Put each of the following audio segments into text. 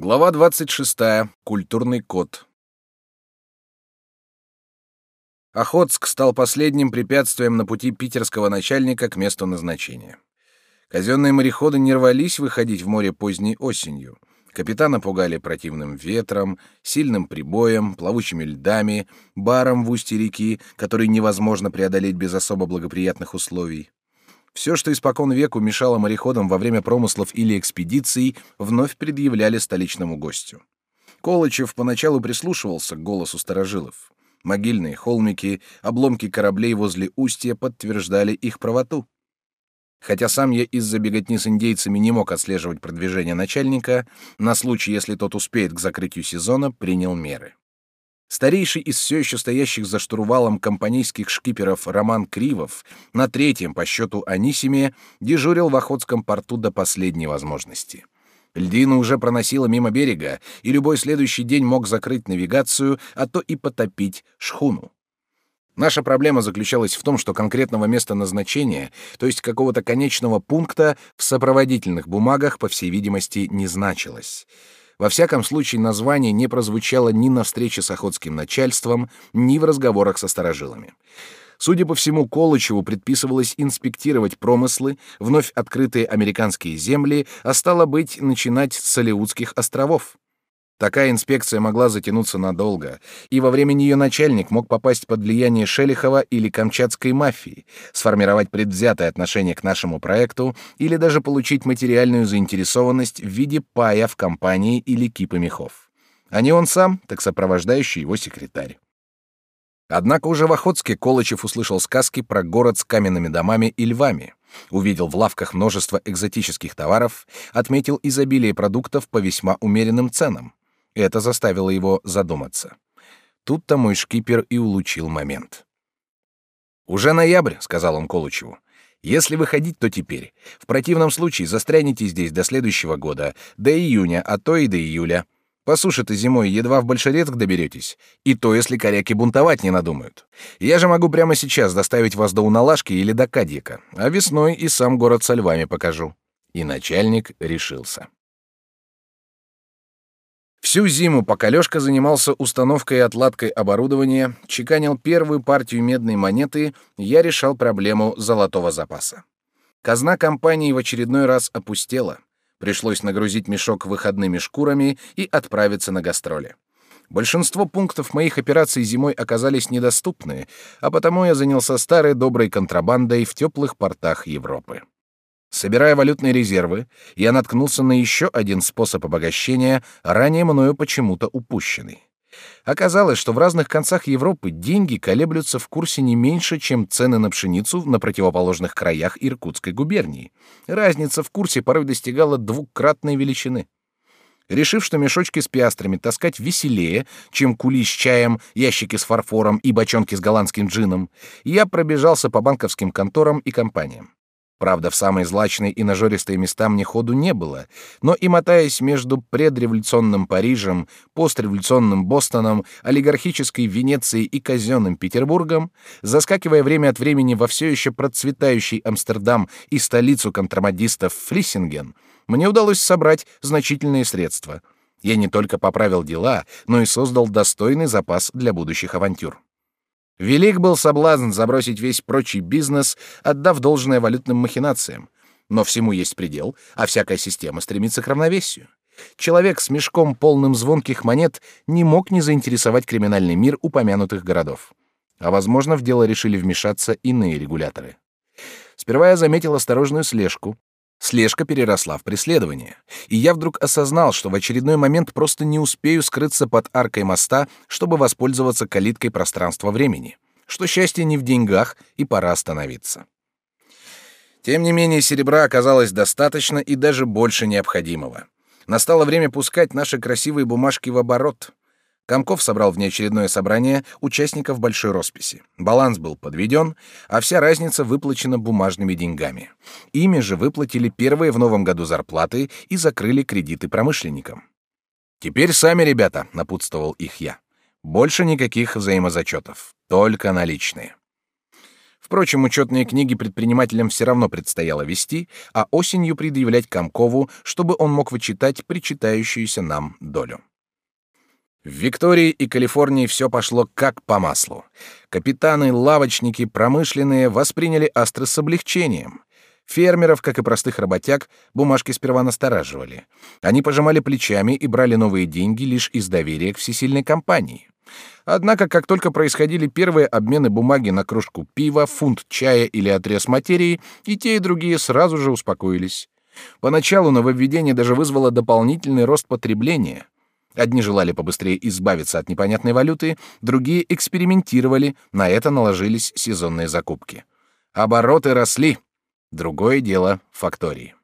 Глава 26. Культурный код. Охотск стал последним препятствием на пути питерского начальника к месту назначения. Казенные мореходы не рвались выходить в море поздней осенью. Капитана пугали противным ветром, сильным прибоем, плавучими льдами, баром в устье реки, который невозможно преодолеть без особо благоприятных условий. Все, что испокон веку мешало мореходам во время промыслов или экспедиций, вновь предъявляли столичному гостю. Колычев поначалу прислушивался к голосу старожилов. Могильные холмики, обломки кораблей возле устья подтверждали их правоту. Хотя сам я из-за беготни с индейцами не мог отслеживать продвижение начальника, на случай, если тот успеет к закрытию сезона, принял меры. Старейший из все еще стоящих за штурвалом компанейских шкиперов Роман Кривов на третьем по счету Анисиме дежурил в Охотском порту до последней возможности. Льдина уже проносила мимо берега, и любой следующий день мог закрыть навигацию, а то и потопить шхуну. Наша проблема заключалась в том, что конкретного места назначения, то есть какого-то конечного пункта, в сопроводительных бумагах, по всей видимости, не значилось. Во всяком случае, название не прозвучало ни на встрече с охотским начальством, ни в разговорах со старожилами. Судя по всему, Колычеву предписывалось инспектировать промыслы, вновь открытые американские земли, а стало быть, начинать с Солеутских островов. Такая инспекция могла затянуться надолго, и во время нее начальник мог попасть под влияние Шелихова или камчатской мафии, сформировать предвзятое отношение к нашему проекту или даже получить материальную заинтересованность в виде пая в компании или кипа мехов. А не он сам, так сопровождающий его секретарь. Однако уже в Охотске Колычев услышал сказки про город с каменными домами и львами, увидел в лавках множество экзотических товаров, отметил изобилие продуктов по весьма умеренным ценам. Это заставило его задуматься. Тут-то мой шкипер и улучил момент. «Уже ноябрь», — сказал он Колычеву. «Если выходить, то теперь. В противном случае застрянете здесь до следующего года, до июня, а то и до июля. По суше-то зимой едва в Большерецк доберетесь. И то, если коряки бунтовать не надумают. Я же могу прямо сейчас доставить вас до Уналашки или до Кадьяка, а весной и сам город со львами покажу». И начальник решился. Всю зиму, пока Лёшка занимался установкой и отладкой оборудования, чеканил первую партию медной монеты, я решал проблему золотого запаса. Казна компании в очередной раз опустела. Пришлось нагрузить мешок выходными шкурами и отправиться на гастроли. Большинство пунктов моих операций зимой оказались недоступны, а потому я занялся старой доброй контрабандой в теплых портах Европы. Собирая валютные резервы, я наткнулся на еще один способ обогащения, ранее мною почему-то упущенный. Оказалось, что в разных концах Европы деньги колеблются в курсе не меньше, чем цены на пшеницу на противоположных краях Иркутской губернии. Разница в курсе порой достигала двукратной величины. Решив, что мешочки с пиастрами таскать веселее, чем кули с чаем, ящики с фарфором и бочонки с голландским джином, я пробежался по банковским конторам и компаниям. Правда, в самые злачные и нажористые места мне ходу не было, но и мотаясь между предреволюционным Парижем, постреволюционным Бостоном, олигархической Венецией и казенным Петербургом, заскакивая время от времени во все еще процветающий Амстердам и столицу контрабандистов Флиссинген, мне удалось собрать значительные средства. Я не только поправил дела, но и создал достойный запас для будущих авантюр. Велик был соблазн забросить весь прочий бизнес, отдав должное валютным махинациям. Но всему есть предел, а всякая система стремится к равновесию. Человек с мешком полным звонких монет не мог не заинтересовать криминальный мир упомянутых городов. А возможно, в дело решили вмешаться иные регуляторы. Сперва я заметил осторожную слежку, Слежка переросла в преследование, и я вдруг осознал, что в очередной момент просто не успею скрыться под аркой моста, чтобы воспользоваться калиткой пространства-времени, что счастье не в деньгах, и пора остановиться. Тем не менее, серебра оказалось достаточно и даже больше необходимого. Настало время пускать наши красивые бумажки в оборот. Комков собрал внеочередное собрание участников большой росписи. Баланс был подведен, а вся разница выплачена бумажными деньгами. Ими же выплатили первые в новом году зарплаты и закрыли кредиты промышленникам. «Теперь сами, ребята», — напутствовал их я. «Больше никаких взаимозачетов, только наличные». Впрочем, учетные книги предпринимателям все равно предстояло вести, а осенью предъявлять Комкову, чтобы он мог вычитать причитающуюся нам долю. В Виктории и Калифорнии все пошло как по маслу. Капитаны, лавочники, промышленные восприняли астры с облегчением. Фермеров, как и простых работяг, бумажки сперва настораживали. Они пожимали плечами и брали новые деньги лишь из доверия к всесильной компании. Однако, как только происходили первые обмены бумаги на кружку пива, фунт чая или отрез материи, и те, и другие сразу же успокоились. Поначалу нововведение даже вызвало дополнительный рост потребления. Одни желали побыстрее избавиться от непонятной валюты, другие экспериментировали, на это наложились сезонные закупки. Обороты росли. Другое дело — фактории.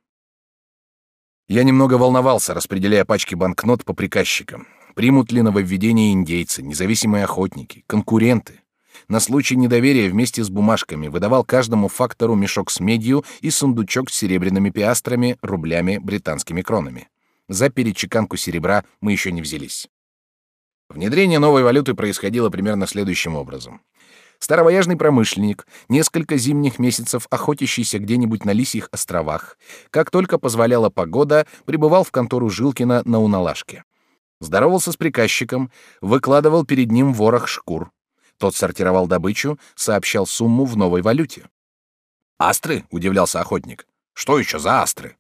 Я немного волновался, распределяя пачки банкнот по приказчикам. Примут ли нововведение индейцы, независимые охотники, конкуренты? На случай недоверия вместе с бумажками выдавал каждому фактору мешок с медью и сундучок с серебряными пиастрами, рублями, британскими кронами. За перечеканку серебра мы еще не взялись. Внедрение новой валюты происходило примерно следующим образом. Старовояжный промышленник, несколько зимних месяцев охотящийся где-нибудь на Лисьих островах, как только позволяла погода, прибывал в контору Жилкина на Уналашке здоровался с приказчиком, выкладывал перед ним ворох шкур. Тот сортировал добычу, сообщал сумму в новой валюте. «Астры?» — удивлялся охотник. «Что еще за астры?»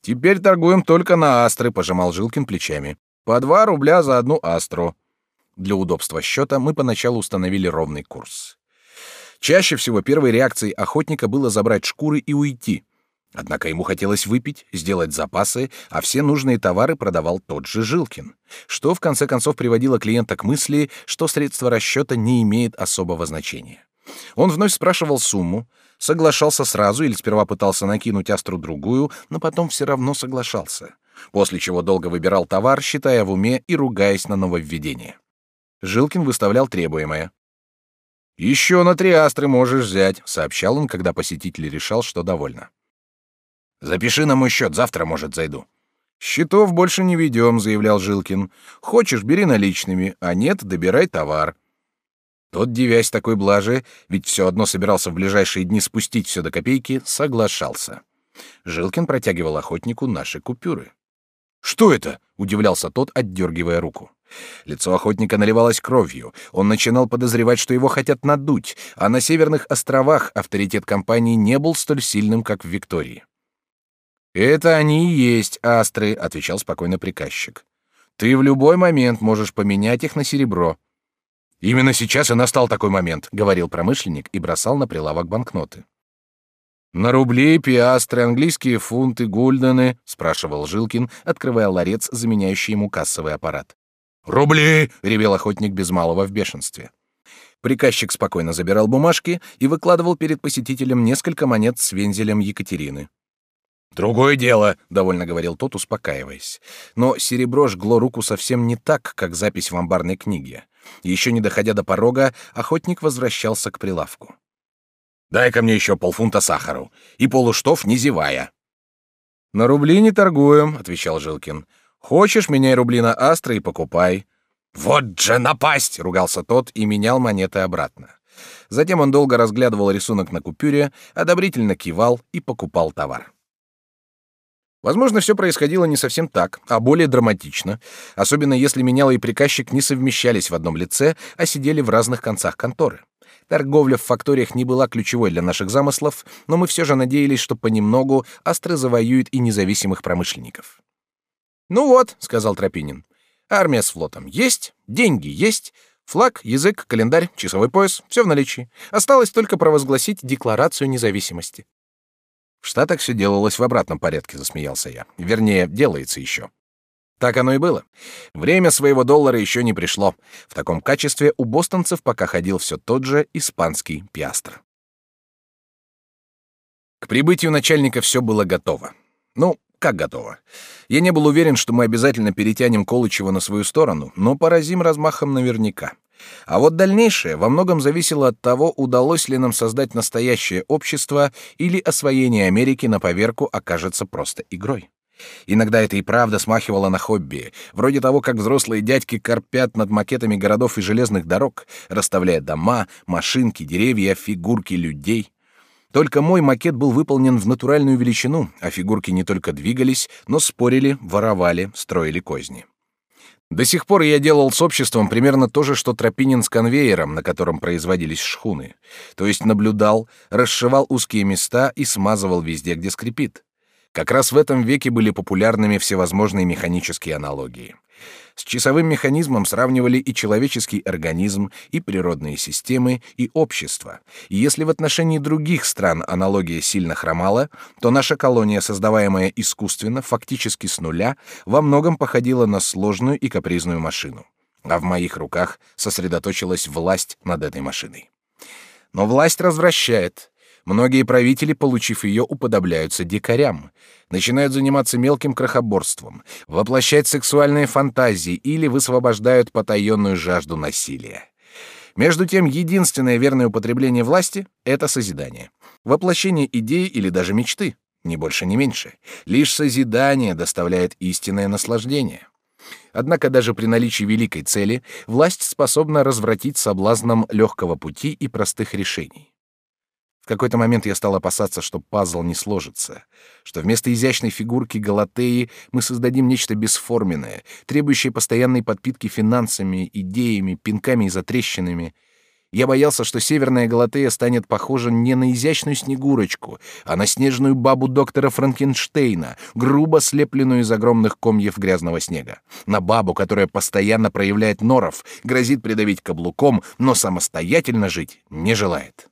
«Теперь торгуем только на астры», — пожимал Жилкин плечами. «По два рубля за одну астру». Для удобства счета мы поначалу установили ровный курс. Чаще всего первой реакцией охотника было забрать шкуры и уйти. Однако ему хотелось выпить, сделать запасы, а все нужные товары продавал тот же Жилкин, что в конце концов приводило клиента к мысли, что средство расчета не имеет особого значения. Он вновь спрашивал сумму, соглашался сразу или сперва пытался накинуть астру другую, но потом все равно соглашался, после чего долго выбирал товар, считая в уме и ругаясь на нововведение. Жилкин выставлял требуемое. «Еще на три астры можешь взять», — сообщал он, когда посетитель решал, что довольно. Запиши на мой счет, завтра, может, зайду. Счетов больше не ведем, заявлял Жилкин. Хочешь, бери наличными, а нет, добирай товар. Тот, девясь такой блаже, ведь все одно собирался в ближайшие дни спустить все до копейки, соглашался. Жилкин протягивал охотнику наши купюры. «Что это?» — удивлялся тот, отдергивая руку. Лицо охотника наливалось кровью. Он начинал подозревать, что его хотят надуть, а на Северных островах авторитет компании не был столь сильным, как в Виктории. «Это они и есть астры», — отвечал спокойно приказчик. «Ты в любой момент можешь поменять их на серебро». «Именно сейчас и настал такой момент», — говорил промышленник и бросал на прилавок банкноты. «На рубли, пиастры, английские фунты, гульдены?» — спрашивал Жилкин, открывая ларец, заменяющий ему кассовый аппарат. «Рубли!» — ревел охотник без малого в бешенстве. Приказчик спокойно забирал бумажки и выкладывал перед посетителем несколько монет с вензелем Екатерины. Другое дело, довольно говорил тот, успокаиваясь. Но серебро жгло руку совсем не так, как запись в амбарной книге. Еще не доходя до порога, охотник возвращался к прилавку. Дай-ка мне еще полфунта сахару и полуштов, не зевая. На рубли не торгуем, отвечал Жилкин. Хочешь, меняй рубли на астры и покупай. Вот же напасть, ругался тот и менял монеты обратно. Затем он долго разглядывал рисунок на купюре, одобрительно кивал и покупал товар. Возможно, все происходило не совсем так, а более драматично, особенно если меняло и приказчик не совмещались в одном лице, а сидели в разных концах конторы. Торговля в факториях не была ключевой для наших замыслов, но мы все же надеялись, что понемногу Астры завоюет и независимых промышленников. «Ну вот», — сказал Тропинин, — «армия с флотом есть, деньги есть, флаг, язык, календарь, часовой пояс — все в наличии. Осталось только провозгласить Декларацию независимости». В Штатах все делалось в обратном порядке, засмеялся я. Вернее, делается еще. Так оно и было. Время своего доллара еще не пришло. В таком качестве у бостонцев пока ходил все тот же испанский пиастр. К прибытию начальника все было готово. Ну, как готово? Я не был уверен, что мы обязательно перетянем Колычева на свою сторону, но поразим размахом наверняка. А вот дальнейшее во многом зависело от того, удалось ли нам создать настоящее общество или освоение Америки на поверку окажется просто игрой. Иногда это и правда смахивало на хобби, вроде того, как взрослые дядьки корпят над макетами городов и железных дорог, расставляя дома, машинки, деревья, фигурки людей. Только мой макет был выполнен в натуральную величину, а фигурки не только двигались, но спорили, воровали, строили козни. До сих пор я делал с обществом примерно то же, что Тропинин с конвейером, на котором производились шхуны. То есть наблюдал, расшивал узкие места и смазывал везде, где скрипит. Как раз в этом веке были популярными всевозможные механические аналогии. С часовым механизмом сравнивали и человеческий организм, и природные системы, и общество. И если в отношении других стран аналогия сильно хромала, то наша колония, создаваемая искусственно, фактически с нуля, во многом походила на сложную и капризную машину. А в моих руках сосредоточилась власть над этой машиной. Но власть развращает, Многие правители, получив ее, уподобляются дикарям, начинают заниматься мелким крохоборством, воплощать сексуальные фантазии или высвобождают потаенную жажду насилия. Между тем, единственное верное употребление власти — это созидание. Воплощение идеи или даже мечты, ни больше, ни меньше. Лишь созидание доставляет истинное наслаждение. Однако даже при наличии великой цели власть способна развратить соблазном легкого пути и простых решений какой-то момент я стал опасаться, что пазл не сложится, что вместо изящной фигурки Галатеи мы создадим нечто бесформенное, требующее постоянной подпитки финансами, идеями, пинками и затрещинами. Я боялся, что северная Галатея станет похожа не на изящную снегурочку, а на снежную бабу доктора Франкенштейна, грубо слепленную из огромных комьев грязного снега. На бабу, которая постоянно проявляет норов, грозит придавить каблуком, но самостоятельно жить не желает.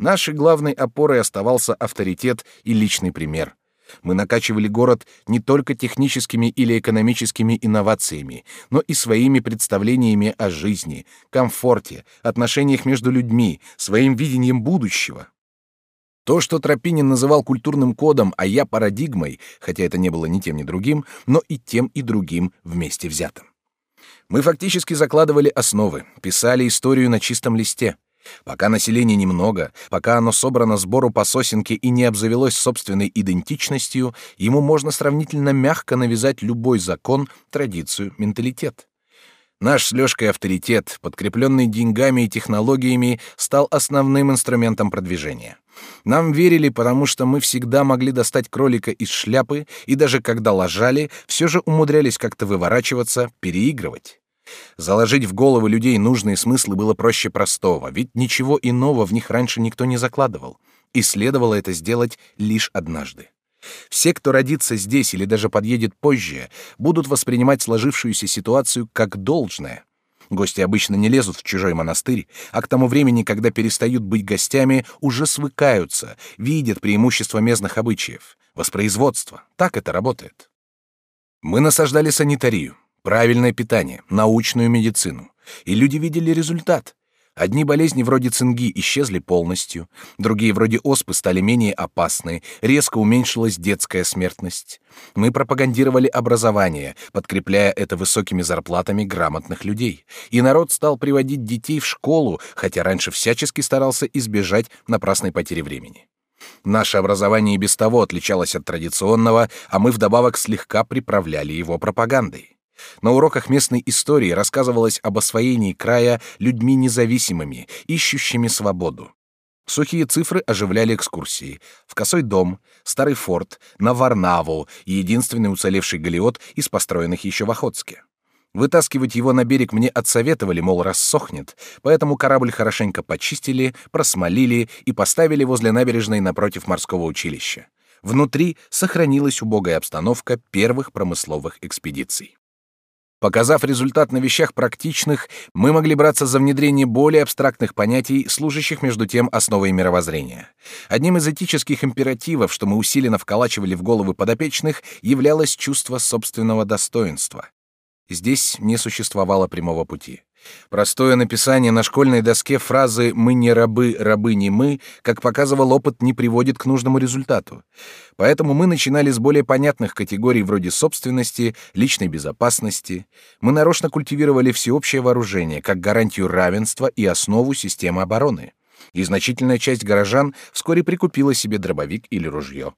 Нашей главной опорой оставался авторитет и личный пример. Мы накачивали город не только техническими или экономическими инновациями, но и своими представлениями о жизни, комфорте, отношениях между людьми, своим видением будущего. То, что Тропинин называл культурным кодом, а я парадигмой, хотя это не было ни тем, ни другим, но и тем, и другим вместе взятым. Мы фактически закладывали основы, писали историю на чистом листе — Пока населения немного, пока оно собрано сбору по сосенке и не обзавелось собственной идентичностью, ему можно сравнительно мягко навязать любой закон, традицию, менталитет. Наш с Лёшкой авторитет, подкрепленный деньгами и технологиями, стал основным инструментом продвижения. Нам верили, потому что мы всегда могли достать кролика из шляпы, и даже когда ложали, все же умудрялись как-то выворачиваться, переигрывать. Заложить в головы людей нужные смыслы было проще простого, ведь ничего иного в них раньше никто не закладывал, и следовало это сделать лишь однажды. Все, кто родится здесь или даже подъедет позже, будут воспринимать сложившуюся ситуацию как должное. Гости обычно не лезут в чужой монастырь, а к тому времени, когда перестают быть гостями, уже свыкаются, видят преимущества местных обычаев, воспроизводства. Так это работает. Мы насаждали санитарию, правильное питание, научную медицину. И люди видели результат. Одни болезни вроде цинги исчезли полностью, другие вроде оспы стали менее опасны, резко уменьшилась детская смертность. Мы пропагандировали образование, подкрепляя это высокими зарплатами грамотных людей. И народ стал приводить детей в школу, хотя раньше всячески старался избежать напрасной потери времени. Наше образование и без того отличалось от традиционного, а мы вдобавок слегка приправляли его пропагандой. На уроках местной истории рассказывалось об освоении края людьми независимыми, ищущими свободу. Сухие цифры оживляли экскурсии. В Косой дом, Старый форт, на Варнаву, единственный уцелевший галеот из построенных еще в Охотске. Вытаскивать его на берег мне отсоветовали, мол, рассохнет, поэтому корабль хорошенько почистили, просмолили и поставили возле набережной напротив морского училища. Внутри сохранилась убогая обстановка первых промысловых экспедиций. Показав результат на вещах практичных, мы могли браться за внедрение более абстрактных понятий, служащих между тем основой мировоззрения. Одним из этических императивов, что мы усиленно вколачивали в головы подопечных, являлось чувство собственного достоинства. Здесь не существовало прямого пути. Простое написание на школьной доске фразы «мы не рабы, рабы не мы», как показывал опыт, не приводит к нужному результату. Поэтому мы начинали с более понятных категорий вроде собственности, личной безопасности. Мы нарочно культивировали всеобщее вооружение как гарантию равенства и основу системы обороны. И значительная часть горожан вскоре прикупила себе дробовик или ружье.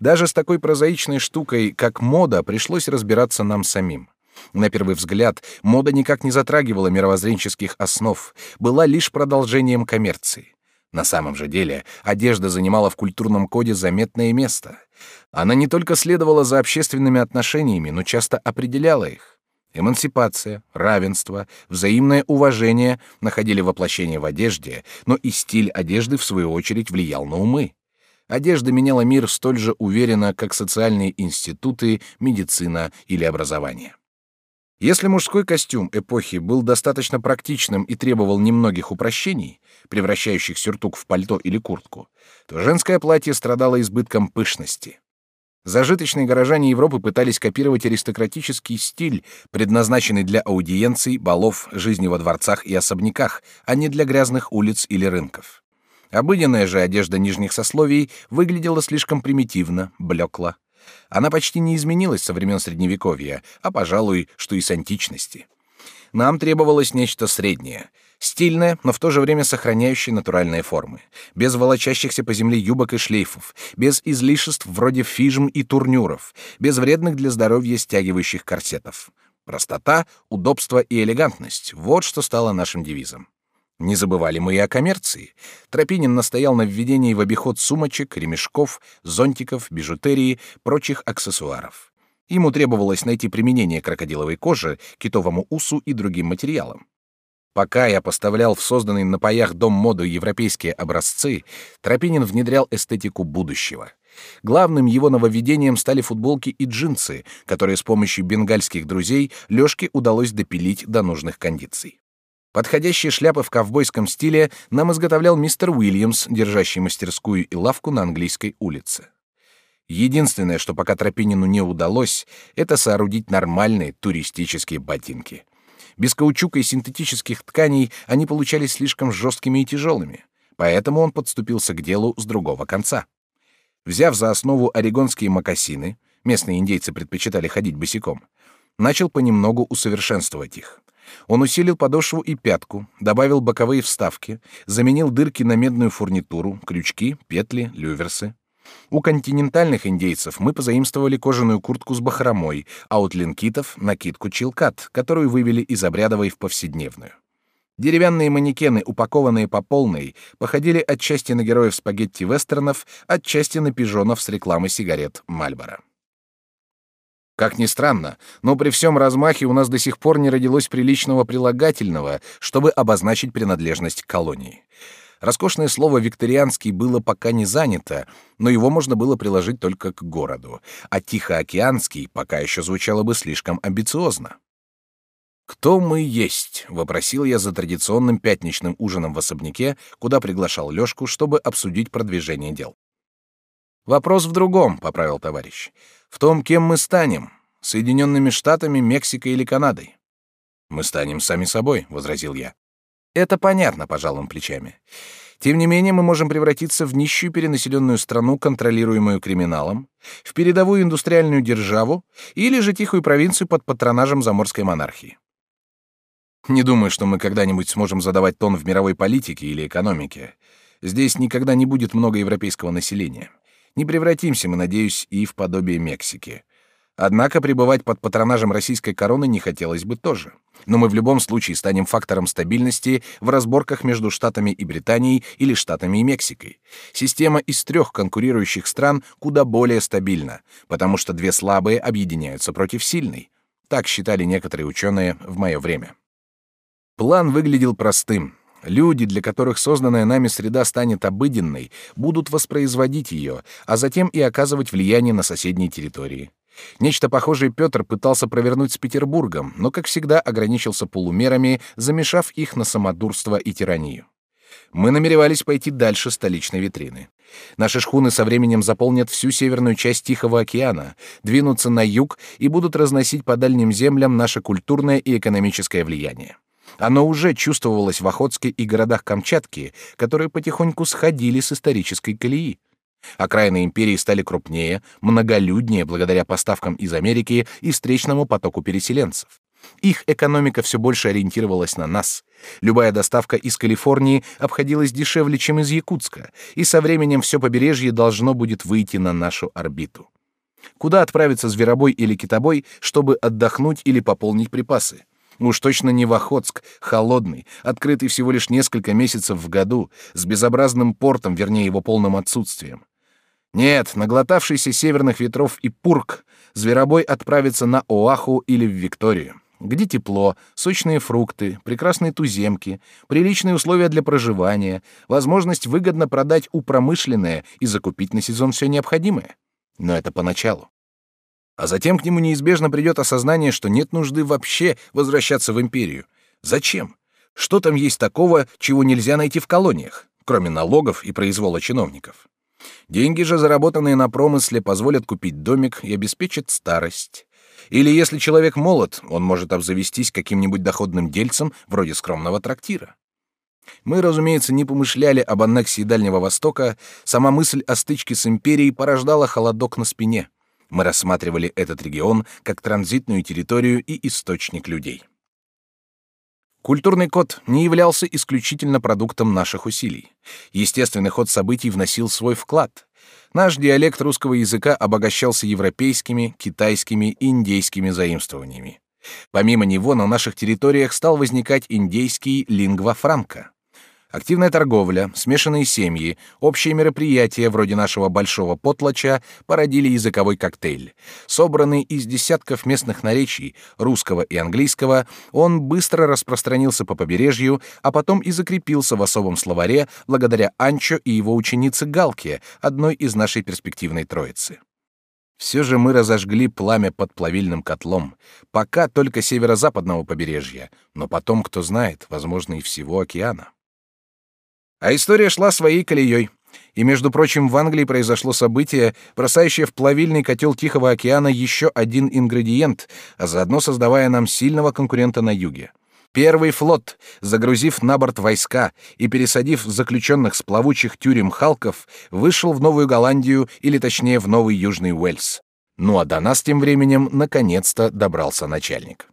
Даже с такой прозаичной штукой, как мода, пришлось разбираться нам самим. На первый взгляд, мода никак не затрагивала мировоззренческих основ, была лишь продолжением коммерции. На самом же деле, одежда занимала в культурном коде заметное место. Она не только следовала за общественными отношениями, но часто определяла их. Эмансипация, равенство, взаимное уважение находили воплощение в одежде, но и стиль одежды, в свою очередь, влиял на умы. Одежда меняла мир столь же уверенно, как социальные институты, медицина или образование. Если мужской костюм эпохи был достаточно практичным и требовал немногих упрощений, превращающих сюртук в пальто или куртку, то женское платье страдало избытком пышности. Зажиточные горожане Европы пытались копировать аристократический стиль, предназначенный для аудиенций, балов, жизни во дворцах и особняках, а не для грязных улиц или рынков. Обыденная же одежда нижних сословий выглядела слишком примитивно, блекла. Она почти не изменилась со времен Средневековья, а, пожалуй, что и с античности. Нам требовалось нечто среднее, стильное, но в то же время сохраняющее натуральные формы, без волочащихся по земле юбок и шлейфов, без излишеств вроде фижм и турнюров, без вредных для здоровья стягивающих корсетов. Простота, удобство и элегантность — вот что стало нашим девизом. Не забывали мы и о коммерции. Тропинин настоял на введении в обиход сумочек, ремешков, зонтиков, бижутерии, прочих аксессуаров. Ему требовалось найти применение крокодиловой кожи, китовому усу и другим материалам. Пока я поставлял в созданный на паях дом моду европейские образцы, Тропинин внедрял эстетику будущего. Главным его нововведением стали футболки и джинсы, которые с помощью бенгальских друзей Лёшке удалось допилить до нужных кондиций. Подходящие шляпы в ковбойском стиле нам изготовлял мистер Уильямс, держащий мастерскую и лавку на английской улице. Единственное, что пока Тропинину не удалось, это соорудить нормальные туристические ботинки. Без каучука и синтетических тканей они получались слишком жесткими и тяжелыми, поэтому он подступился к делу с другого конца. Взяв за основу орегонские мокасины, местные индейцы предпочитали ходить босиком, начал понемногу усовершенствовать их. Он усилил подошву и пятку, добавил боковые вставки, заменил дырки на медную фурнитуру, крючки, петли, люверсы. У континентальных индейцев мы позаимствовали кожаную куртку с бахромой, а у тлинкитов — накидку чилкат, которую вывели из обрядовой в повседневную. Деревянные манекены, упакованные по полной, походили отчасти на героев спагетти-вестернов, отчасти на пижонов с рекламой сигарет «Мальборо». Как ни странно, но при всем размахе у нас до сих пор не родилось приличного прилагательного, чтобы обозначить принадлежность к колонии. Роскошное слово «викторианский» было пока не занято, но его можно было приложить только к городу, а «тихоокеанский» пока еще звучало бы слишком амбициозно. «Кто мы есть?» — вопросил я за традиционным пятничным ужином в особняке, куда приглашал Лёшку, чтобы обсудить продвижение дел. «Вопрос в другом», — поправил товарищ. «В том, кем мы станем. Соединенными Штатами, Мексикой или Канадой?» «Мы станем сами собой», — возразил я. «Это понятно», — пожал он плечами. «Тем не менее, мы можем превратиться в нищую перенаселенную страну, контролируемую криминалом, в передовую индустриальную державу или же тихую провинцию под патронажем заморской монархии. Не думаю, что мы когда-нибудь сможем задавать тон в мировой политике или экономике. Здесь никогда не будет много европейского населения. Не превратимся мы, надеюсь, и в подобие Мексики. Однако пребывать под патронажем российской короны не хотелось бы тоже. Но мы в любом случае станем фактором стабильности в разборках между Штатами и Британией или Штатами и Мексикой. Система из трех конкурирующих стран куда более стабильна, потому что две слабые объединяются против сильной. Так считали некоторые ученые в мое время. План выглядел простым. Люди, для которых созданная нами среда станет обыденной, будут воспроизводить ее, а затем и оказывать влияние на соседние территории. Нечто похожее Петр пытался провернуть с Петербургом, но, как всегда, ограничился полумерами, замешав их на самодурство и тиранию. Мы намеревались пойти дальше столичной витрины. Наши шхуны со временем заполнят всю северную часть Тихого океана, двинутся на юг и будут разносить по дальним землям наше культурное и экономическое влияние. Оно уже чувствовалось в Охотске и городах Камчатки, которые потихоньку сходили с исторической колеи. Окраины империи стали крупнее, многолюднее благодаря поставкам из Америки и встречному потоку переселенцев. Их экономика все больше ориентировалась на нас. Любая доставка из Калифорнии обходилась дешевле, чем из Якутска, и со временем все побережье должно будет выйти на нашу орбиту. Куда отправиться зверобой или китобой, чтобы отдохнуть или пополнить припасы? Уж точно не в Охотск, холодный, открытый всего лишь несколько месяцев в году, с безобразным портом, вернее его полным отсутствием. Нет, наглотавшийся северных ветров и пург, зверобой отправится на Оаху или в Викторию, где тепло, сочные фрукты, прекрасные туземки, приличные условия для проживания, возможность выгодно продать упромышленное и закупить на сезон все необходимое. Но это поначалу. А затем к нему неизбежно придет осознание, что нет нужды вообще возвращаться в империю. Зачем? Что там есть такого, чего нельзя найти в колониях, кроме налогов и произвола чиновников? Деньги же, заработанные на промысле, позволят купить домик и обеспечат старость. Или если человек молод, он может обзавестись каким-нибудь доходным дельцем, вроде скромного трактира. Мы, разумеется, не помышляли об аннексии Дальнего Востока, сама мысль о стычке с империей порождала холодок на спине. Мы рассматривали этот регион как транзитную территорию и источник людей. Культурный код не являлся исключительно продуктом наших усилий. Естественный ход событий вносил свой вклад. Наш диалект русского языка обогащался европейскими, китайскими и индейскими заимствованиями. Помимо него на наших территориях стал возникать индейский лингва франка. Активная торговля, смешанные семьи, общие мероприятия вроде нашего большого потлача породили языковой коктейль. Собранный из десятков местных наречий, русского и английского, он быстро распространился по побережью, а потом и закрепился в особом словаре благодаря Анчо и его ученице Галке, одной из нашей перспективной троицы. Все же мы разожгли пламя под плавильным котлом, пока только северо-западного побережья, но потом, кто знает, возможно, и всего океана. А история шла своей колеей. И, между прочим, в Англии произошло событие, бросающее в плавильный котел Тихого океана еще один ингредиент, а заодно создавая нам сильного конкурента на юге. Первый флот, загрузив на борт войска и пересадив заключенных с плавучих тюрем Халков, вышел в Новую Голландию, или точнее в Новый Южный Уэльс. Ну а до нас тем временем наконец-то добрался начальник.